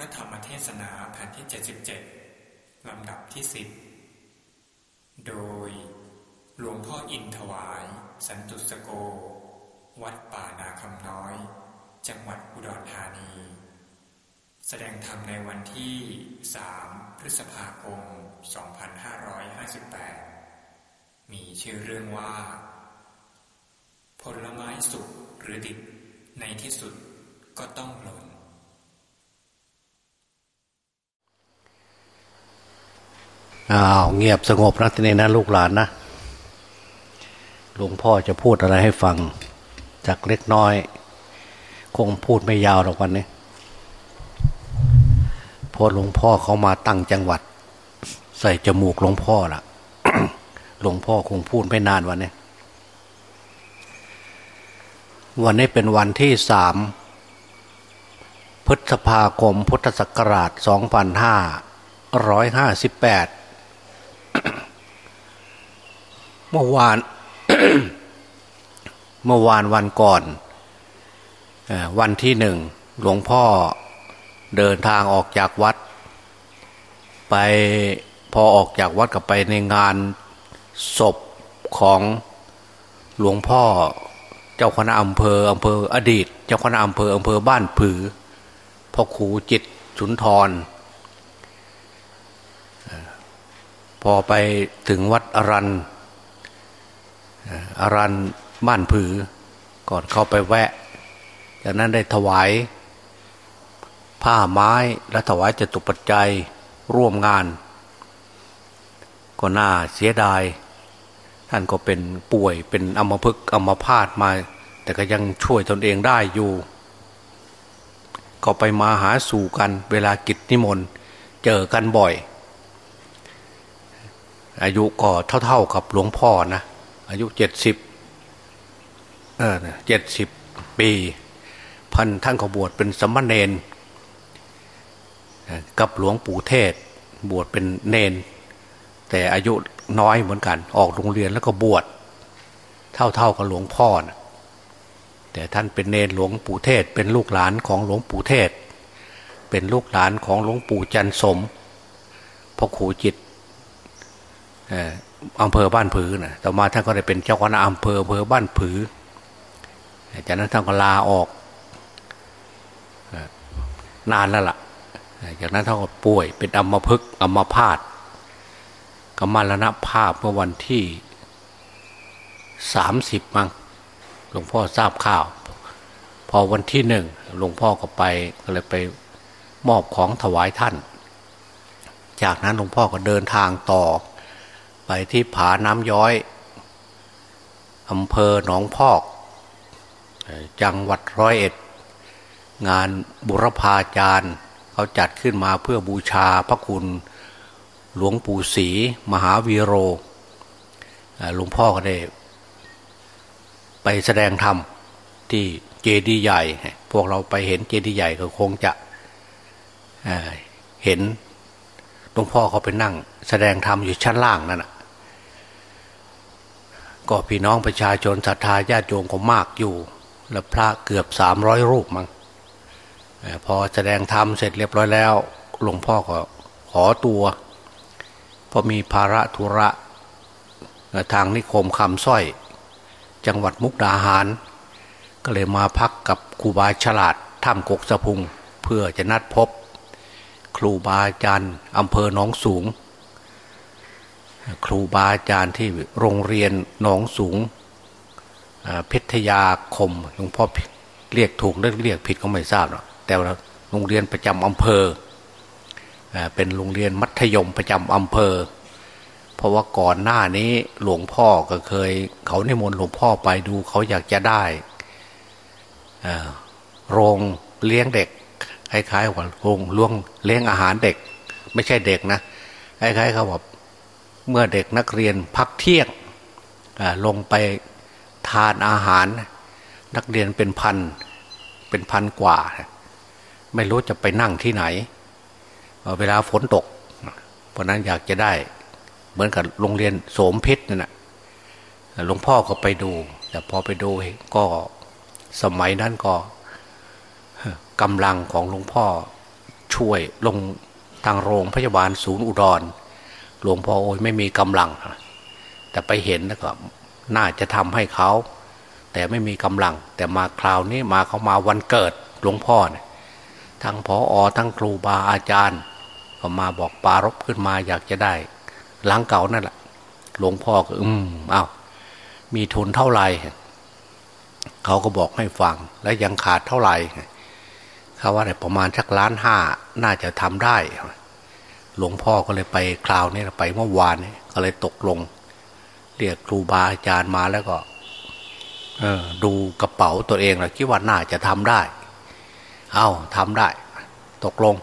ระธรรมเทศนาแผ่นที่ 77 ลำดับที่ 10 โดยหลวงพ่ออินถวาย สันตุสโก วัดป่านาคำน้อย จังหวัดอุดรธานี แสดงธรรมในวันที่ 3 พฤษภาคม 2558 มีชื่อเรื่องว่า ผลไม้สุกหรือดิบในที่สุดก็ต้องหล่น อ้าวเงียบสงบนะทีนี้นะลูกหลานนะหลวงพ่อจะพูดอะไรให้ฟัง จากเล็กน้อย คงพูดไม่ยาวหรอกวันนี้พอหลวงพ่อเขามาตั้งจังหวัด ใส่จมูกหลวงพ่อละหลวงพ่อคงพูดไม่นานวันนี้วันนี้เป็นวันที่สามพฤษภาคมพุทธศักราช 2558 มื่อวานเมื่อวานวันก่อนวันที่หนึ่งหลวงพ่อเดินทางออกจากวัด ไปพอออกจากวัดก็ไปในงานศพของหลวงพ่อเจ้าคณะอำเภออำเภออดีต เจ้าคณะอำเภออำเภอบ้านผือพ่อครูจิตสุนทร พอไปถึงวัดอรัน อรันบ้านผือ ก่อนเข้าไปแวะ จากนั้นได้ถวาย ผ้าไม้และถวายจตุปัจจัยร่วมงาน ก็น่าเสียดาย ท่านก็เป็นป่วยเป็นอัมพฤกษ์อัมพาตมา แต่ก็ยังช่วยตนเองได้อยู่ ก็ไปมาหาสู่กันเวลากิจนิมนต์เจอกันบ่อยอายุก็เท่าๆกับหลวงพ่อนะ อายุเจ็ดสิบเออเจ็ดสิบปี พันท่านก็บวชเป็นสมณเณรกับหลวงปู่เทศ บวชเป็นเนน แต่อายุน้อยเหมือนกัน ออกโรงเรียนแล้วก็บวช เท่าๆกับหลวงพ่อนะแต่ท่านเป็นเนนหลวงปู่เทศ เป็นลูกหลานของหลวงปู่เทศ เป็นลูกหลานของหลวงปู่จันสมพ่อครูจิต อำเภอบ้านผือนะต่อมาท่านก็ได้เป็นเจ้าคณะอำเภออำเภอบ้านผือ จากนั้นท่านก็ลาออกนานแล้วล่ะ จากนั้นท่านก็ป่วย เป็นอัมพฤกษ์อัมพาตกมรณภาพเมื่อวันที่สามสิบมั้งหลวงพ่อทราบข่าว พอวันที่หนึ่งหลวงพ่อก็ไปก็เลยไปมอบของถวายท่าน จากนั้นหลวงพ่อก็เดินทางต่อ ไปที่ผาน้ำย้อยอำเภอหนองพอก จังหวัดร้อยเอ็ด งานบุรพาจารย์เขาจัดขึ้นมาเพื่อบูชาพระคุณหลวงปู่ศรีมหาวีโรหลวงพ่อก็ได้ ไปแสดงธรรมที่เจดีย์ใหญ่ พวกเราไปเห็นเจดีย์ใหญ่ก็คงจะเเห็นหลวงพ่อเขาไปนั่ง แสดงธรรมอยู่ชั้นล่างนั่นน่ะ ก็พี่น้องประชาชนศรัทธาญาติโยมก็มากอยู่ และพระเกือบสามร้อยรูปมั้งพอแสดงธรรมเสร็จเรียบร้อยแล้ว หลวงพ่อก็ขอตัวเพราะมีภาระธุระ ทางนิคมคำสร้อย จังหวัดมุกดาหาร ก็เลยมาพักกับครูบาฉลาดถ้ำกกสะพุง เพื่อจะนัดพบ ครูบาอาจารย์อำเภอหนองสูง ครูบาอาจารย์ที่โรงเรียนหนองสูงอ่าพิทยาคมหลวงพ่อเรียกถูกหรือเรียกผิดก็ไม่ทราบหรอกแต่โรงเรียนประจำอำเภอเป็นโรงเรียนมัธยมประจำอำเภอ เพราะว่าก่อนหน้านี้หลวงพ่อก็เคย เขานิมนต์หลวงพ่อไปดูเขาอยากจะได้โรงเลี้ยงเด็กคล้ายๆว่าโรงล่วงเลี้ยงอาหารเด็ก ไม่ใช่เด็กนะคล้ายๆเขาบอก เมื่อเด็กนักเรียนพักเที่ยงลงไปทานอาหาร นักเรียนเป็นพันเป็นพันกว่า ไม่รู้จะไปนั่งที่ไหน เวลาฝนตก เพราะนั้นอยากจะได้ เหมือนกับโรงเรียนโสมพิษนั่นแหะหลวงพ่อก็ไปดู แต่พอไปดูก็สมัยนั้นก็กำลังของหลวงพ่อชช่วยลงทางโรงพยาบาลศูนย์อุดร หลวงพ่อโอ้ยไม่มีกำลัง แต่ไปเห็นแล้วก็น่าจะทำให้เขา แต่ไม่มีกำลัง แต่มาคราวนี้มาเขามาวันเกิดหลวงพ่อเนี่ยทั้งพออทั้งครูบาอาจารย์ก็มาบอกปารบขึ้นมาอยากจะได้หลังเก่านั่นแหละหลวงพ่อก็อืมอ้าวมีทุนเท่าไหร่เขาก็บอกให้ฟัง แล้วยังขาดเท่าไหร่เขาว่าประมาณสักล้านห้าน่าจะทำได้ หลวงพ่อก็เลยไปคราวนี้ไปเมื่อวานนี้ก็เลยตกลง เรียกครูบาอาจารย์มาแล้วก็เออดูกระเป๋าตัวเองนะคิดว่าน่าจะทำได้ เอาทำได้ ตกลง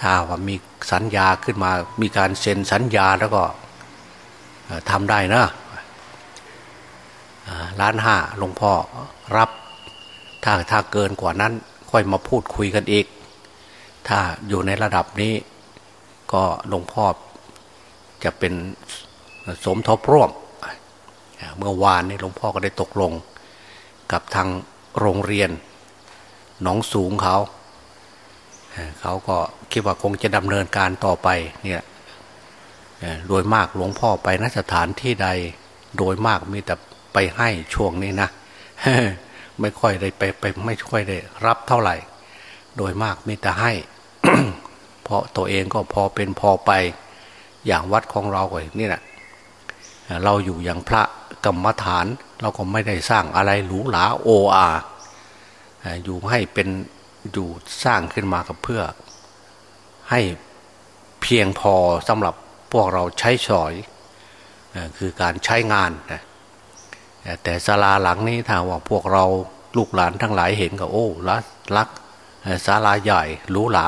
ถ้าว่ามีสัญญาขึ้นมา มีการเซ็นสัญญาแล้วก็ทำได้นะล้านห้าหลวงพ่อรับ ถ้าถ้าเกินกว่านั้น ค่อยมาพูดคุยกันอีก ถ้าอยู่ในระดับนี้ ก็หลวงพ่อจะเป็นสมทบร่วม เมื่อวานนี้หลวงพ่อก็ได้ตกลง กับทางโรงเรียน หนองสูงเขาเขาก็คิดว่าคงจะดำเนินการต่อไปเนี่ยโดยมากหลวงพ่อไปนสถานที่ใด โดยมากมีแต่ไปให้ช่วงนี้นะไม่ค่อยได้ไปไปไม่ค่อยได้รับเท่าไหร่ โดยมากมีแต่ให้ เพราะตัวเองก็พอเป็นพอไปอย่างวัดของเราก็นี่แหละเราอยู่อย่างพระกรรมฐาน เราก็ไม่ได้สร้างอะไรหรูหราโออาอยู่ให้เป็นอยู่สร้างขึ้นมากับเพื่อ ให้เพียงพอสำหรับพวกเราใช้สอยคือการใช้งานนะแต่ศาลาหลังนี้ถ้าว่าพวกเราลูกหลานทั้งหลายเห็นก็โอ้รักรักศาลาใหญ่หรูหรา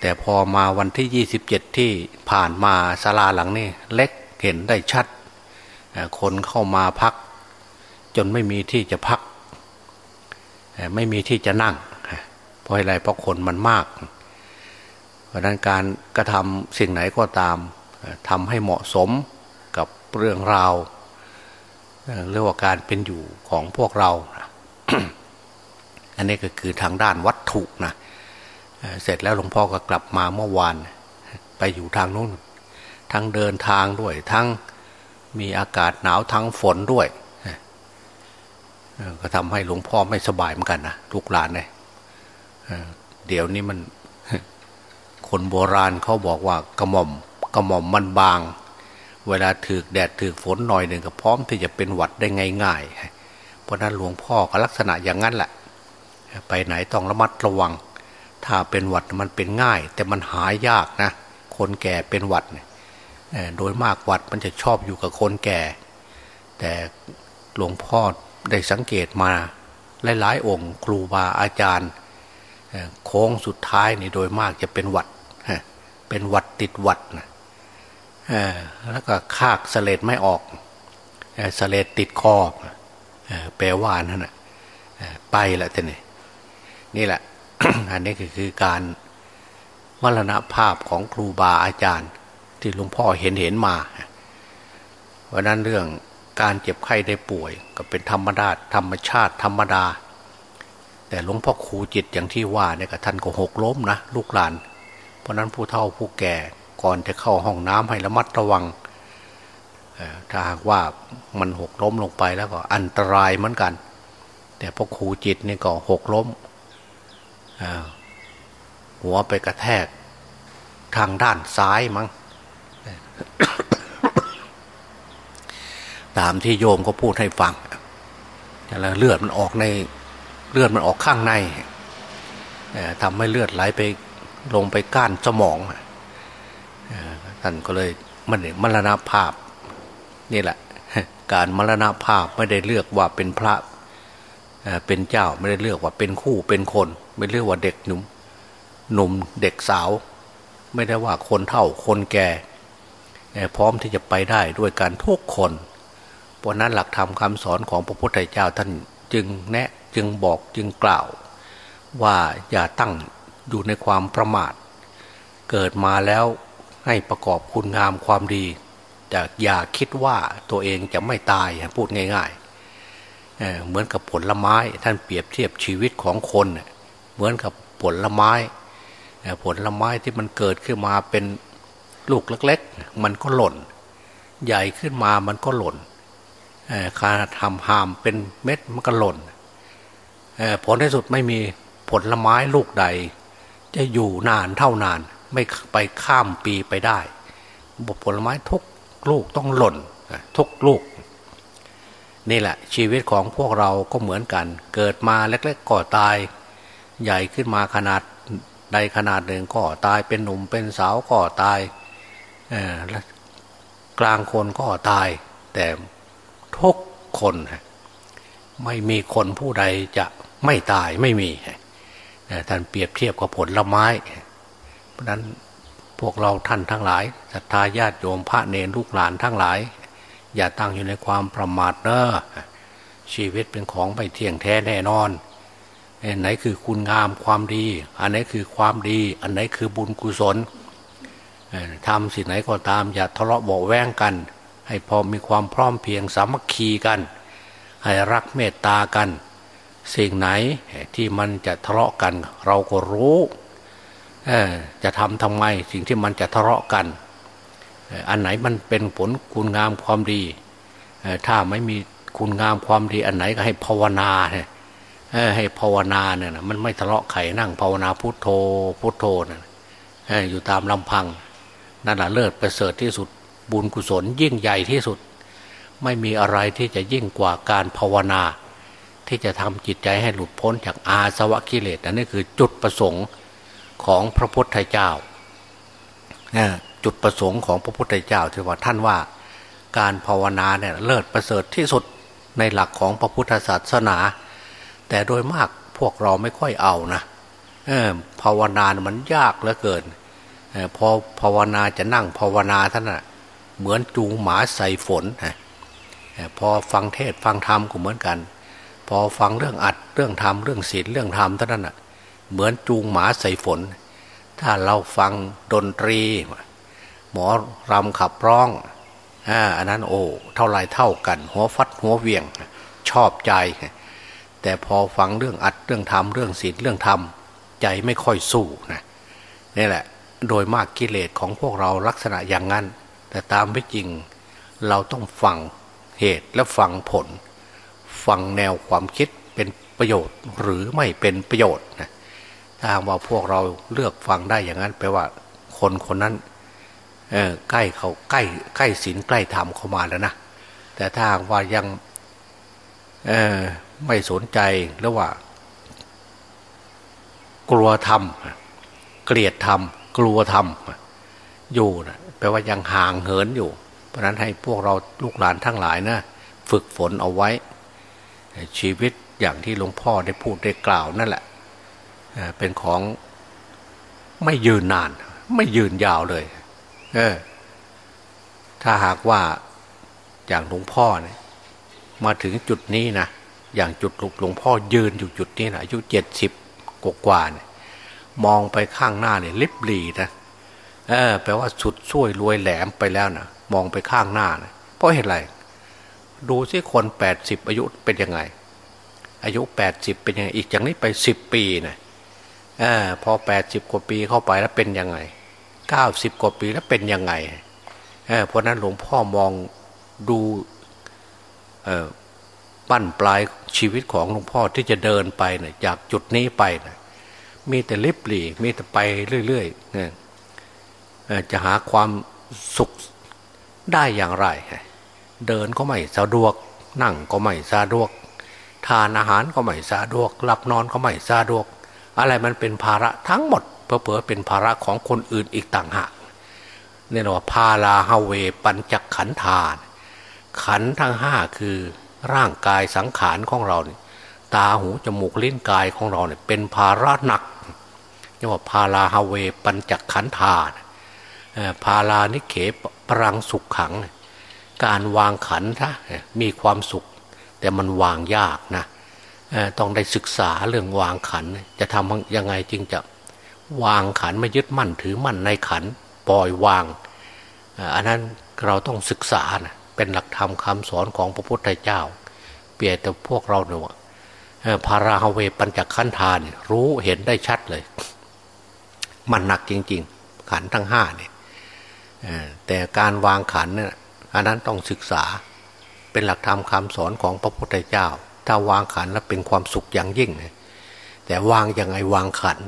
แต่พอมาวันที่ยี่สิบเจ็ดที่ผ่านมาศาลาหลังนี้เล็กเห็นได้ชัด คนเข้ามาพัก จนไม่มีที่จะพัก ไม่มีที่จะนั่ง เพราะอะไรเพราะคนมันมาก เพราะนั้นการกระทำสิ่งไหนก็ตามทำให้เหมาะสมกับเรื่องราวเรื่องว่าการเป็นอยู่ของพวกเรา อันนี้ก็คือทางด้านวัตถุนะ เสร็จแล้วหลวงพ่อก็กลับมาเมื่อวาน ไปอยู่ทางนู้น ทั้งเดินทางด้วย ทั้งมีอากาศหนาวทั้งฝนด้วย ก็ทำให้หลวงพ่อไม่สบายเหมือนกันนะลูกหลานเนี่ยเดี๋ยวนี้มัน คนโบราณเขาบอกว่ากระหม่อมกระหม่อมมันบาง เวลาถือแดดถือฝนหน่อยหนึ่งก็พร้อมที่จะเป็นหวัดได้ง่ายๆเพราะนั้นหลวงพ่อก็ลักษณะอย่างนั้นแหละ ไปไหนต้องระมัดระวัง ถ้าเป็นหวัดมันเป็นง่าย แต่มันหายยากนะ คนแก่เป็นหวัดเนี่ยโดยมากหวัดมันจะชอบอยู่กับคนแก่ แต่หลวงพ่อได้สังเกตมาหลายๆองค์ ครูบาอาจารย์โค้งสุดท้ายนี่โดยมากจะเป็นหวัดเป็นหวัดติดหวัดนะแล้วก็คากสเลดไม่ออกสเลดติดคอแปลว่านั่นแหะไปละท่านี่นี่แหละ อันนี้ก็คือการมรณภาพของครูบาอาจารย์ ที่หลวงพ่อเห็นเห็นมาเพราะนั้นเรื่องการเจ็บไข้ได้ป่วย ก็เป็นธรรมดาธรรมชาติธรรมดา แต่หลวงพ่อครูจิตอย่างที่ว่าเนี่ยก็ท่านก็หกล้มนะลูกหลาน เพราะนั้นผู้เฒ่าผู้แก่ก่อนจะเข้าห้องน้ำให้ระมัดระวังถ้าหากว่ามันหกล้มลงไปแล้วก็อันตรายเหมือนกัน แต่พวกครูจิตนี่ก็หกล้ม หัวไปกระแทก ทางด้านซ้ายมั้งตามที่โยมก็พูดให้ฟังแล้วเลือดมันออกในเลือดมันออกข้างในทำให้เลือดไหลไปลงไปก้านสมองท่านก็เลยมันมรณภาพ นี่แหละ การมรณภาพไม่ได้เลือกว่าเป็นพระเป็นเจ้าไม่ได้เลือกว่าเป็นคู่เป็นคน ไม่เลือกว่าเด็กหนุ่มหนุ่มเด็กสาว ไม่ได้ว่าคนเฒ่าคนแก่พร้อมที่จะไปได้ด้วยการทุกคน เพราะนั้นหลักธรรมคำสอนของพระพุทธเจ้าท่านจึงแนะจึงบอกจึงกล่าว ว่าอย่าตั้งอยู่ในความประมาท เกิดมาแล้วให้ประกอบคุณงามความดีจะอย่าคิดว่าตัวเองจะไม่ตายพูดง่ายๆเเหมือนกับผลไม้ท่านเปรียบเทียบชีวิตของคนเหมือนกับผลไม้ ผลไม้ที่มันเกิดขึ้นมาเป็นลูกเล็ก ๆ มันก็หล่น ใหญ่ขึ้นมามันก็หล่นคาทำหามเป็นเม็ดมันก็หล่นผลที่สุดไม่มีผลไม้ลูกใด จะอยู่นานเท่านาน ไม่ไปข้ามปีไปได้ผลไม้ทุกลูกต้องหล่นทุกลูก นี่แหละชีวิตของพวกเราก็เหมือนกัน เกิดมาเล็กๆก่อตาย ใหญ่ขึ้นมาขนาดใดขนาดหนึ่งก็ตายเป็นหนุ่มเป็นสาวก็ตายกลางคนก็ตาย แต่ทุกคนไม่มีคนผู้ใดจะไม่ตายไม่มีท่านเปรียบเทียบกับผลละไม้ เพราะนั้นพวกเราท่านทั้งหลายศรัทธาญาติโยมพระเนรลูกหลานทั้งหลาย อย่าตั้งอยู่ในความประมาทเนอะชีวิตเป็นของไม่เที่ยงแท้แน่นอน ไหนคือคุณงามความดี อันไหนคือความดี อันไหนคือบุญกุศลทำสิ่งไหนก็ตาม อย่าทะเลาะเบาแวงกัน ให้พอมีความพร้อมเพียงสามัคคีกัน ให้รักเมตตากัน สิ่งไหนที่มันจะทะเลาะกัน เราก็รู้จะทำทำไมสิ่งที่มันจะทะเลาะกัน อันไหนมันเป็นผลคุณงามความดี ถ้าไม่มีคุณงามความดีอันไหนก็ให้ภาวนา ให้ภาวนาเนี่ยนะมันไม่ทะเลาะไข่นั่งภาวนาพุทโธพุทโธนะอยู่ตามลำพังนั่นแหละเลิศประเสริฐที่สุดบุญกุศลยิ่งใหญ่ที่สุด ไม่มีอะไรที่จะยิ่งกว่าการภาวนา ที่จะทำจิตใจให้หลุดพ้นจากอาสวะกิเลสอันนี้คือจุดประสงค์ของพระพุทธเจ้าจุดประสงค์ของพระพุทธเจ้าที่ว่าท่านว่าการภาวนาเนี่ยเลิศประเสริฐที่สุดในหลักของพระพุทธศาสนา แต่โดยมากพวกเราไม่ค่อยเอานะภาวนามันยากเหลือเกินพอภาวนาจะนั่งภาวนาท่านน่ะเหมือนจูงหมาใส่ฝนพอฟังเทศฟังธรรมก็เหมือนกัน พอฟังเรื่องอัดเรื่องธรรมเรื่องศีลเรื่องธรรมท่านั้นน่ะเหมือนจูงหมาใส่ฝน ถ้าเราฟังดนตรี หมอรำขับร้องอ่าอันนั้นโอ้เท่าไรเท่ากัน หัวฟัดหัวเวียงชอบใจ แต่พอฟังเรื่องอัดเรื่องธรรมเรื่องศีลเรื่องธรรมใจไม่ค่อยสู้นะนี่แหละโดยมากกิเลสของพวกเราลักษณะอย่างนั้น แต่ตามไม่จริงเราต้องฟังเหตุและฟังผล ฟังแนวความคิดเป็นประโยชน์หรือไม่เป็นประโยชน์นะถ้าว่าพวกเราเลือกฟังได้อย่างนั้นแปลว่าคนคนนั้นใกล้เขาใกล้ใกล้ศีลใกล้ธรรมเข้ามาแล้วนะแต่ถ้าว่ายัง ไม่สนใจหรือว่า กลัวธรรมเกลียดธรรมกลัวธรรมอยู่นะแปลว่ายังห่างเหินอยู่ เพราะนั้นให้พวกเราลูกหลานทั้งหลายนะฝึกฝนเอาไว้ ชีวิตอย่างที่หลวงพ่อได้พูดได้กล่าวนั่นแหละ เป็นของไม่ยืนนาน ไม่ยืนยาวเลย เออ ถ้าหากว่าอย่างหลวงพ่อเนี่ยมาถึงจุดนี้นะ อย่างจุดหลวงพ่อยืนอยู่จุดนี้นะอายุเจ็ดสิบกว่าเนี่ยมองไปข้างหน้าเนี่ยลิบหลีนะเออแปลว่าสุดช่วยรวยแหลมไปแล้วนะมองไปข้างหน้านะเพราะเหตุไรดูสิคนแปดสิบอายุเป็นยังไง อายุแปดสิบเป็นยังไงอีกอย่างนี้ไปสิบปีนะอพอแปดสิบกว่าปีเข้าไปแล้วเป็นยังไงเก้าสิบกว่าปีแล้วเป็นยังไงเเพราะนั้นหลวงพ่อมองดู ปั้นปลายชีวิตของหลวงพ่อที่จะเดินไปเนะี่ยจากจุดนี้ไปนะมีแต่ลิบหลีมีแต่ไปเรื่อยๆเนี่ยจะหาความสุขได้อย่างไร เดินก็ไม่สะดวก นั่งก็ไม่สะดวก ทานอาหารก็ไม่สะดวกหลับนอนก็ไม่สะดวก อะไรมันเป็นภาระทั้งหมดเพอเพอเป็นภาระของคนอื่นอีกต่างหากนี่เรียกว่าพาลาฮาเวปัญจขันธานขันทั้งห้าคือ ร่างกายสังขารของเราเนี่ยตาหูจมูกลิ้นกายของเราเนี่ยเป็นภาระหนักเรียกว่าพาลาฮาเวปัญจขันธานพาลานิเขปรังสุขขัง การวางขันถ้ามีความสุข แต่มันวางยากนะต้องได้ศึกษาเรื่องวางขัน จะทำยังไงจึงจะวางขันไม่ยึดมั่นถือมั่นในขันปล่อยวาง อันนั้นเราต้องศึกษานะ เป็นหลักธรรมคาสอนของพระพุทธเจ้า เปลี่ยนแต่พวกเราเนี่ยพาราฮเวปัญจขันธานรู้เห็นได้ชัดเลย มันหนักจริง ๆ ขันทั้งห้าเนี่ยแต่การวางขันเนี่ยอันนั้นต้องศึกษาเป็นหลักธรรมคำสอนของพระพุทธเจ้า ถ้าวางขันแล้วเป็นความสุขอย่างยิ่งแต่วางยังไงวางขัน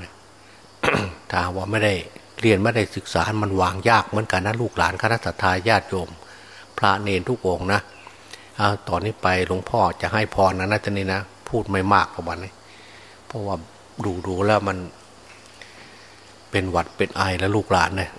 ถ้าว่าไม่ได้เรียนไม่ได้ศึกษา มันวางยากเหมือนกันนะลูกหลานคณะทาญาติโยม พระเนรทุกองนะเอาตอนนี้ไปหลวงพ่อจะให้พรนะนะท่านี่นะ พูดไม่มากประมาณนี้เพราะว่าดูดูแล้วมัน เป็นหวัดเป็นไอแล้วลูกหลานเนี่ย